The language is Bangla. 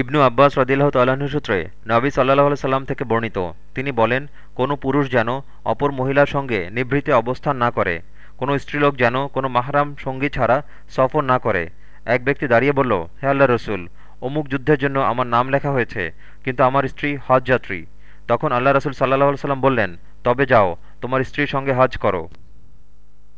ইবনু আব্বাস রদিল্লাহ তাল্লাহ্ন সূত্রে নবী সাল্লাহ সাল্লাম থেকে বর্ণিত, তিনি বলেন, কোনো পুরুষ যেন অপর মহিলার সঙ্গে নিভৃতে অবস্থান না করে, কোনো স্ত্রীলোক যেন কোনো মাহরাম সঙ্গী ছাড়া সফর না করে। এক ব্যক্তি দাঁড়িয়ে বলল, হে আল্লাহ রসুল, অমুক যুদ্ধের জন্য আমার নাম লেখা হয়েছে, কিন্তু আমার স্ত্রী হজ যাত্রী তখন আল্লাহ রসুল সাল্লাহ সাল্লাম বললেন, তবে যাও, তোমার স্ত্রীর সঙ্গে হজ করো।